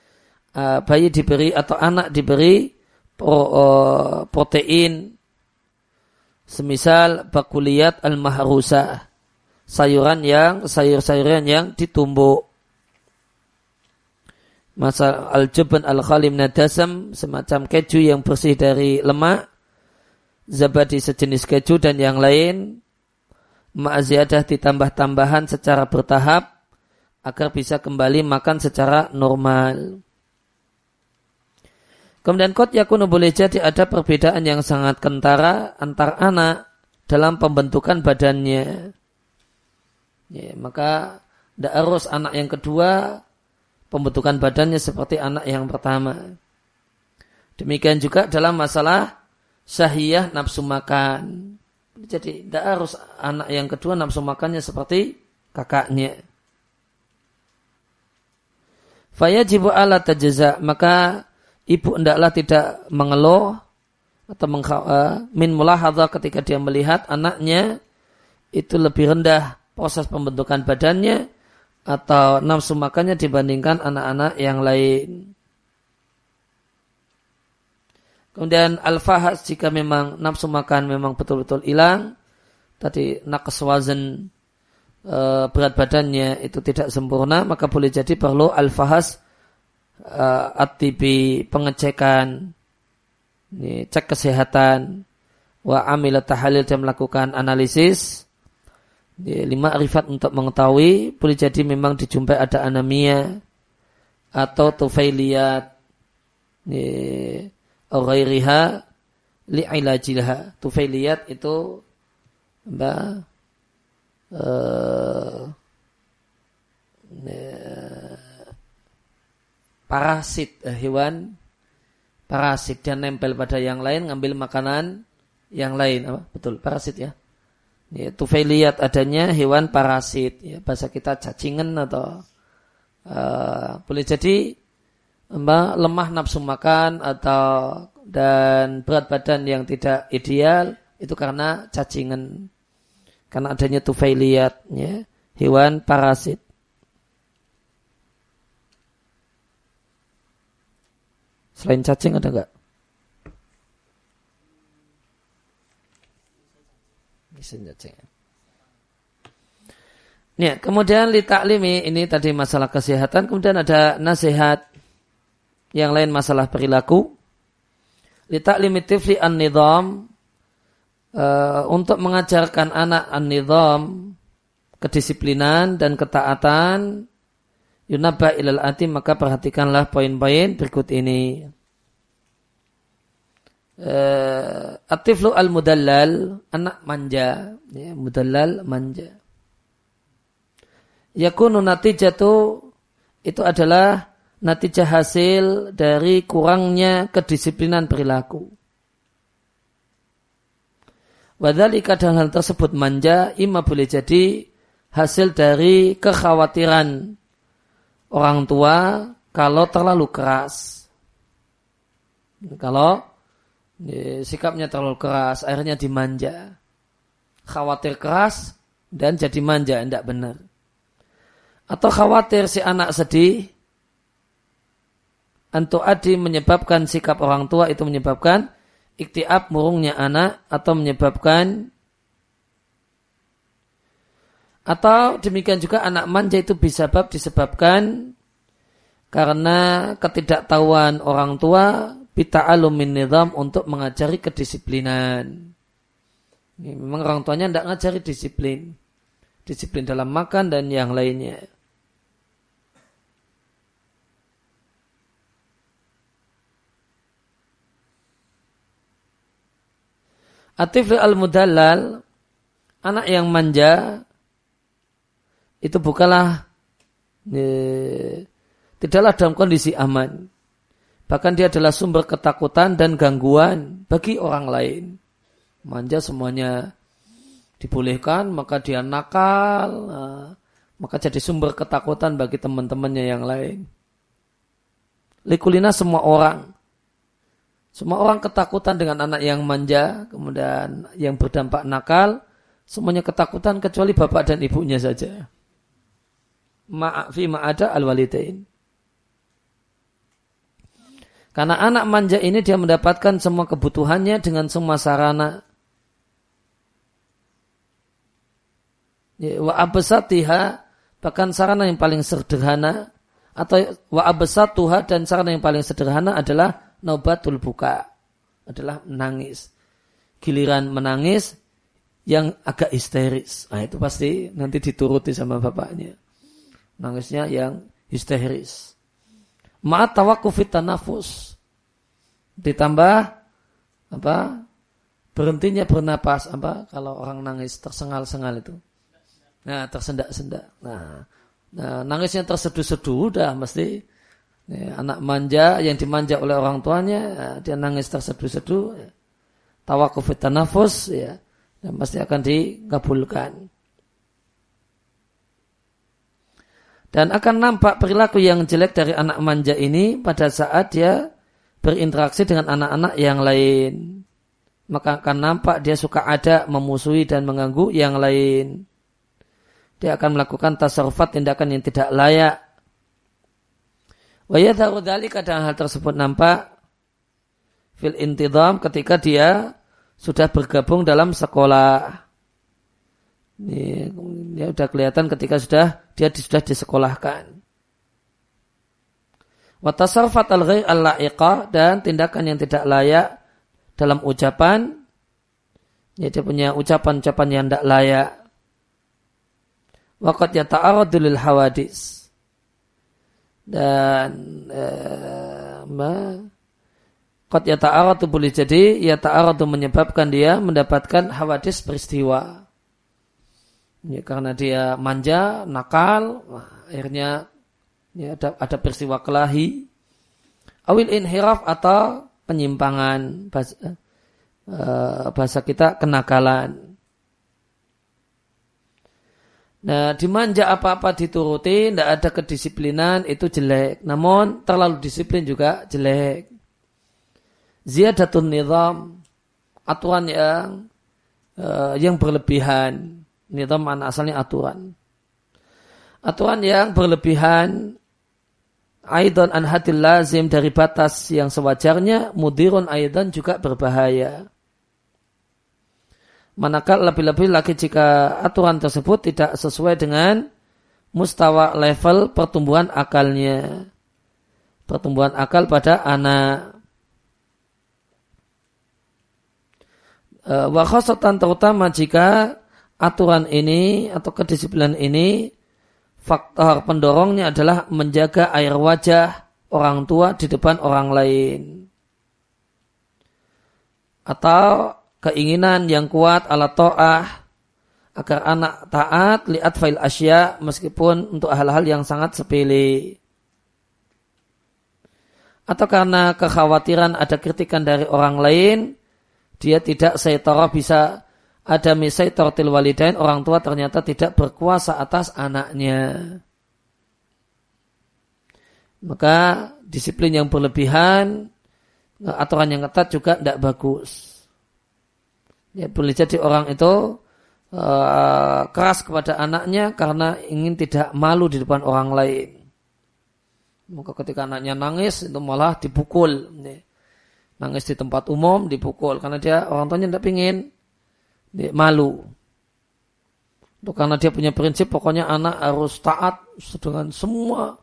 A: uh, bayi diberi atau anak diberi uh, protein semisal bakuliyat al-mahrusah sayuran yang sayur-sayuran yang ditumbuk masa al-juban al-khalim nadasam semacam keju yang bersih dari lemak zabadi sejenis keju dan yang lain ma'ziyadah ditambah-tambahan secara bertahap agar bisa kembali makan secara normal. Kemudian kot yakunu boleh jadi ada perbedaan yang sangat kentara antar anak dalam pembentukan badannya. Ya, maka tidak harus anak yang kedua pembentukan badannya seperti anak yang pertama. Demikian juga dalam masalah syahiyah nafsu makan. Jadi tidak harus anak yang kedua nafsu makannya seperti kakaknya. Fayajibu ala tajza maka ibu hendaklah tidak mengeluh atau uh, min mulahadha ketika dia melihat anaknya itu lebih rendah proses pembentukan badannya atau nafsu makannya dibandingkan anak-anak yang lain. Kemudian al-fahas jika memang nafsu makan memang betul-betul hilang, tadi nakas wazan e, berat badannya itu tidak sempurna, maka boleh jadi perlu al-fahas e, atibi pengecekan, ini, cek kesehatan, wa amilat tahalil dan melakukan analisis, lima arifat untuk mengetahui, boleh jadi memang dijumpai ada anemia atau tufailiyat, ini, ghairiha li'ilajilha. Tufailiyat itu apa? Uh, parasit uh, hewan parasit dan nempel pada yang lain ngambil makanan yang lain apa betul parasit ya ya tufailiyat adanya hewan parasit. Ya bahasa kita cacingan atau uh, boleh jadi lemah nafsu makan atau dan berat badan yang tidak ideal itu karena cacingan karena adanya tufailiyat ya, hewan parasit. Selain cacing ada enggak cacing Ya, kemudian li taklimi ini tadi masalah kesehatan, kemudian ada nasihat yang lain masalah perilaku. Litaklimi tifli an-nidham uh, untuk mengajarkan anak an-nidham kedisiplinan dan ketaatan yunabba ilal ati maka perhatikanlah poin-poin berikut ini. Uh, atiflu al mudallal anak manja ya, mudallal manja yakunu natijatu itu adalah natijah hasil dari kurangnya kedisiplinan perilaku. Wadhalika dan hal tersebut manja ima boleh jadi hasil dari kekhawatiran orang tua kalau terlalu keras. Kalau sikapnya terlalu keras, akhirnya dimanja. Khawatir keras dan jadi manja, tidak benar. Atau khawatir si anak sedih, antu adi menyebabkan sikap orang tua itu menyebabkan iktiab murungnya anak atau menyebabkan atau demikian juga anak manja itu bisa bab disebabkan karena ketidaktahuan orang tua bita alumin nizam untuk mengajari kedisiplinan. Memang orang tuanya tidak ngajari disiplin. Disiplin dalam makan dan yang lainnya. Atifli al-mudallal, anak yang manja, itu bukanlah e, tidaklah dalam kondisi aman. Bahkan dia adalah sumber ketakutan dan gangguan bagi orang lain. Manja semuanya dibolehkan, maka dia nakal, nah, maka jadi sumber ketakutan bagi teman-temannya yang lain. Likulina semua orang semua orang ketakutan dengan anak yang manja, kemudian yang berdampak nakal, semuanya ketakutan kecuali bapak dan ibunya saja. Ma'afi ma'ada al-walidain. Karena anak manja ini dia mendapatkan semua kebutuhannya dengan semua sarana. Ya, wa abesatiha bahkan sarana yang paling sederhana atau wa abesatuha dan sarana yang paling sederhana adalah naubatul buka adalah menangis. Giliran menangis yang agak histeris. Nah itu pasti nanti dituruti sama bapaknya. Nangisnya yang histeris. Ma'at tawakufit tanafus. Ditambah apa? Berhentinya bernapas apa? Kalau orang nangis tersengal-sengal itu. Nah, tersendak-sendak. Nah, nah nangisnya terseduh-seduh udah mesti Ya, anak manja yang dimanja oleh orang tuanya, ya, dia nangis terseduh-seduh, ya. tawakuf tanafus, ya, dan pasti akan dikabulkan. Dan akan nampak perilaku yang jelek dari anak manja ini pada saat dia berinteraksi dengan anak-anak yang lain. Maka akan nampak dia suka ada memusuhi dan mengganggu yang lain. Dia akan melakukan tasarrufat tindakan yang tidak layak. Wayadharu dhali kadang hal tersebut nampak fil intidam ketika dia sudah bergabung dalam sekolah. Ini, ini sudah kelihatan ketika sudah dia sudah disekolahkan. Watasarfat al al dan tindakan yang tidak layak dalam ucapan. Ya, dia punya ucapan-ucapan yang tidak layak. Waqat ya ta'aradulil hawadis. Dan eh, ya ta'aradu boleh jadi ya ta'aradu menyebabkan dia mendapatkan hawadis peristiwa. Ya, karena dia manja, nakal, akhirnya ya, ada, ada peristiwa kelahi, awil inhiraf atau penyimpangan bahasa, uh, bahasa kita kenakalan. Nah, dimanja apa-apa dituruti, tidak ada kedisiplinan, itu jelek. Namun, terlalu disiplin juga jelek. Ziyadatun nizam, aturan yang uh, yang berlebihan. Nizam mana asalnya aturan. Aturan yang berlebihan Aidon an hadil lazim dari batas yang sewajarnya, mudirun aidan juga berbahaya. Manakala lebih-lebih lagi jika aturan tersebut tidak sesuai dengan mustawa level pertumbuhan akalnya. Pertumbuhan akal pada anak. E, Wakhosatan terutama jika aturan ini atau kedisiplinan ini faktor pendorongnya adalah menjaga air wajah orang tua di depan orang lain. Atau keinginan yang kuat ala to'ah agar anak taat lihat file asya meskipun untuk hal-hal yang sangat sepele. Atau karena kekhawatiran ada kritikan dari orang lain, dia tidak seitara bisa ada misai tortil walidain orang tua ternyata tidak berkuasa atas anaknya. Maka disiplin yang berlebihan, aturan yang ketat juga tidak bagus. Ya, boleh jadi orang itu uh, keras kepada anaknya karena ingin tidak malu di depan orang lain. Maka ketika anaknya nangis itu malah dipukul. Nangis di tempat umum dipukul karena dia orang tuanya tidak ingin dia malu. Itu karena dia punya prinsip pokoknya anak harus taat dengan semua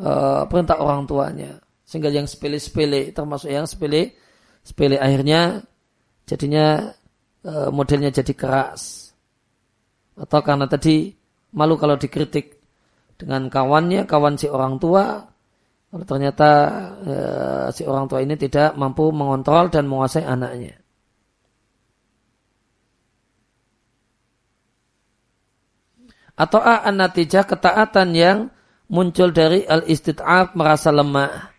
A: uh, perintah orang tuanya. Sehingga yang sepele-sepele termasuk yang sepele sepele akhirnya jadinya uh, modelnya jadi keras. Atau karena tadi malu kalau dikritik dengan kawannya, kawan si orang tua, ternyata uh, si orang tua ini tidak mampu mengontrol dan menguasai anaknya. Atau a an natijah ketaatan yang muncul dari al istit'af merasa lemah.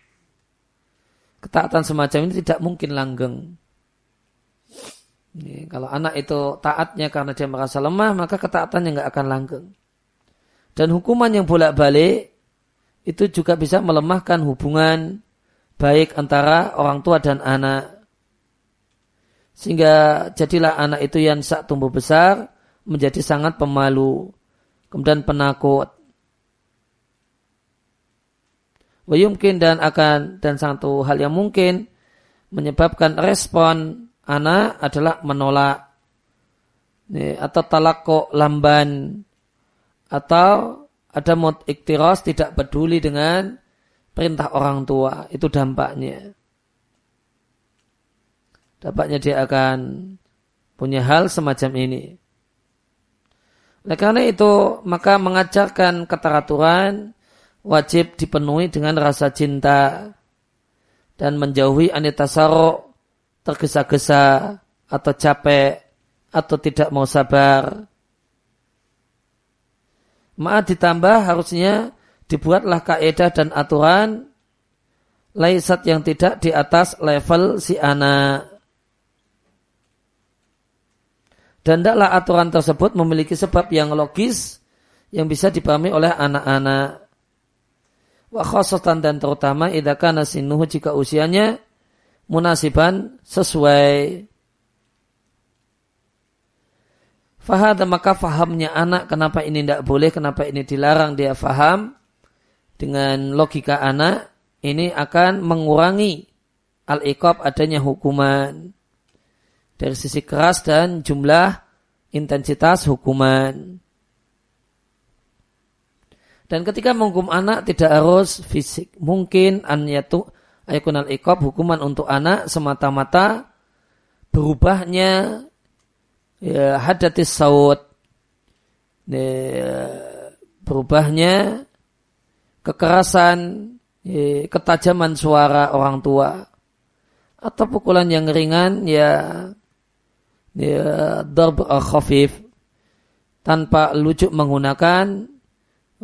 A: Ketaatan semacam ini tidak mungkin langgeng. Ini, kalau anak itu taatnya karena dia merasa lemah, maka ketaatannya nggak akan langgeng. Dan hukuman yang bolak-balik itu juga bisa melemahkan hubungan baik antara orang tua dan anak. Sehingga jadilah anak itu yang saat tumbuh besar menjadi sangat pemalu kemudian penakut. Wayumkin dan akan dan satu hal yang mungkin menyebabkan respon anak adalah menolak. Atau talako lamban. Atau ada mod iktiros tidak peduli dengan perintah orang tua. Itu dampaknya. Dampaknya dia akan punya hal semacam ini oleh karena itu, maka mengajarkan keteraturan wajib dipenuhi dengan rasa cinta dan menjauhi anitasaro tergesa-gesa atau capek atau tidak mau sabar. Maaf ditambah harusnya dibuatlah kaedah dan aturan laisat yang tidak di atas level si anak. Dan tidaklah aturan tersebut memiliki sebab yang logis yang bisa dipahami oleh anak-anak. wa khasatan dan terutama idza kana sinuhu jika usianya munasiban sesuai. Fahada maka fahamnya anak kenapa ini tidak boleh, kenapa ini dilarang dia faham. Dengan logika anak ini akan mengurangi al-iqab adanya hukuman dari sisi keras dan jumlah intensitas hukuman. Dan ketika menghukum anak tidak harus fisik. Mungkin an yatu ayakun al iqab hukuman untuk anak semata-mata berubahnya ya, hadatis saud. Ya, berubahnya kekerasan, ya, ketajaman suara orang tua. Atau pukulan yang ringan ya, ya darb khafif tanpa lucu menggunakan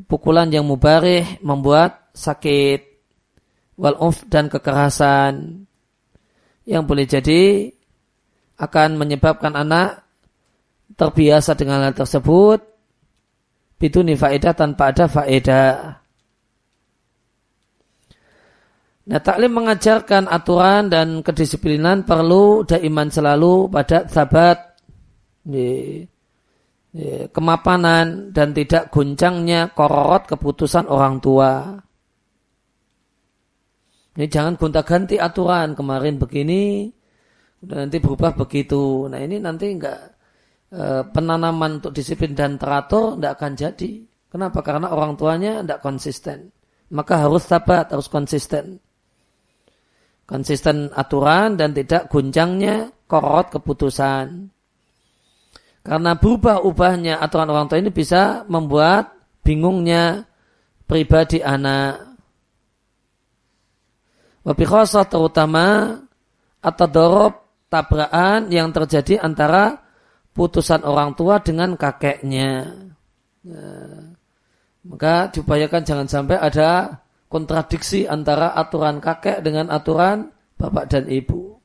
A: pukulan yang mubarih membuat sakit wal dan kekerasan yang boleh jadi akan menyebabkan anak terbiasa dengan hal tersebut itu faedah tanpa ada faedah. Nah, taklim mengajarkan aturan dan kedisiplinan perlu daiman selalu pada sahabat kemapanan dan tidak guncangnya korot keputusan orang tua. Ini jangan gonta-ganti aturan kemarin begini, nanti berubah begitu. Nah ini nanti enggak e, penanaman untuk disiplin dan teratur enggak akan jadi. Kenapa? Karena orang tuanya enggak konsisten. Maka harus sabat, harus konsisten. Konsisten aturan dan tidak guncangnya korot keputusan. Karena berubah-ubahnya aturan orang tua ini bisa membuat bingungnya pribadi anak. Wabikhosoh terutama atau dorob tabrakan yang terjadi antara putusan orang tua dengan kakeknya. Nah, maka diupayakan jangan sampai ada kontradiksi antara aturan kakek dengan aturan bapak dan ibu.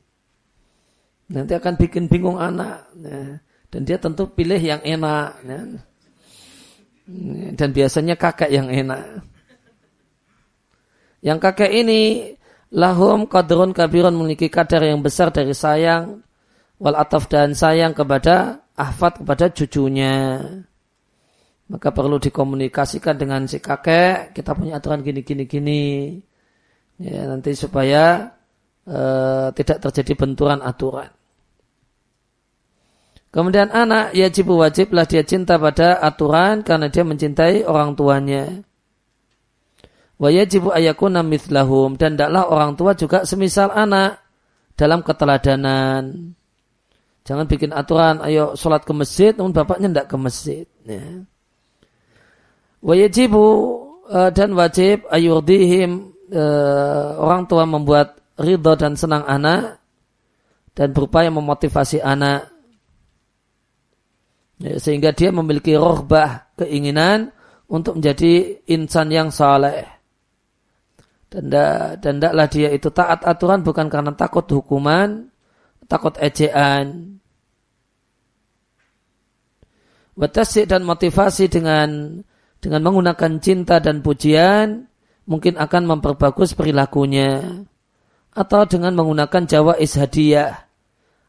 A: Nanti akan bikin bingung anak. Nah, dan dia tentu pilih yang enak. Ya. Dan biasanya kakek yang enak. Yang kakek ini lahum qadrun kabirun memiliki kadar yang besar dari sayang wal ataf dan sayang kepada ahfad kepada cucunya. Maka perlu dikomunikasikan dengan si kakek, kita punya aturan gini gini gini. Ya, nanti supaya uh, tidak terjadi benturan aturan. Kemudian anak yajib wajiblah dia cinta pada aturan karena dia mencintai orang tuanya. Wa yajibu ayakuna mithlahum dan tidaklah orang tua juga semisal anak dalam keteladanan. Jangan bikin aturan, ayo sholat ke masjid, namun bapaknya tidak ke masjid. Ya. Wa yajibu uh, dan wajib ayurdihim uh, orang tua membuat ridho dan senang anak dan berupaya memotivasi anak Ya, sehingga dia memiliki rohbah keinginan untuk menjadi insan yang saleh. Dan tidaklah dia itu taat aturan bukan karena takut hukuman, takut ejaan. Batasik dan motivasi dengan dengan menggunakan cinta dan pujian mungkin akan memperbagus perilakunya atau dengan menggunakan jawa hadiah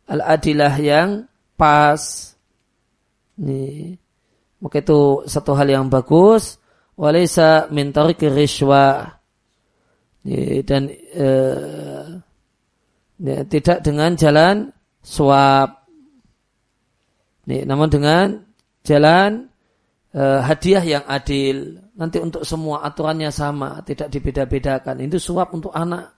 A: al-adilah yang pas ini. Maka itu satu hal yang bagus. Walaysa min tariki rishwa. Dan ya, tidak dengan jalan suap. Ini, namun dengan jalan eh, hadiah yang adil. Nanti untuk semua aturannya sama, tidak dibeda-bedakan. Itu suap untuk anak.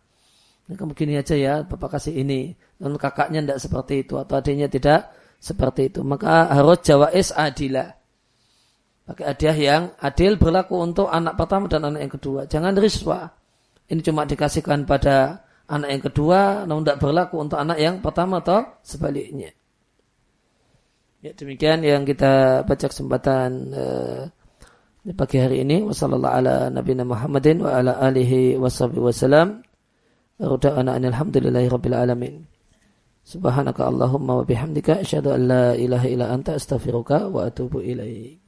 A: Ini aja ya, bapak kasih ini. Dan kakaknya tidak seperti itu atau adiknya tidak seperti itu. Maka harus jawais adilah. Pakai hadiah yang adil berlaku untuk anak pertama dan anak yang kedua. Jangan riswa. Ini cuma dikasihkan pada anak yang kedua, namun tidak berlaku untuk anak yang pertama atau sebaliknya. Ya, demikian yang kita baca kesempatan uh, pagi hari ini. Wassalamualaikum ala nabiyina Muhammadin. Subhanaka Allahumma wa bihamdika asyhadu an la ilaha illa anta astaghfiruka wa atubu ilaik.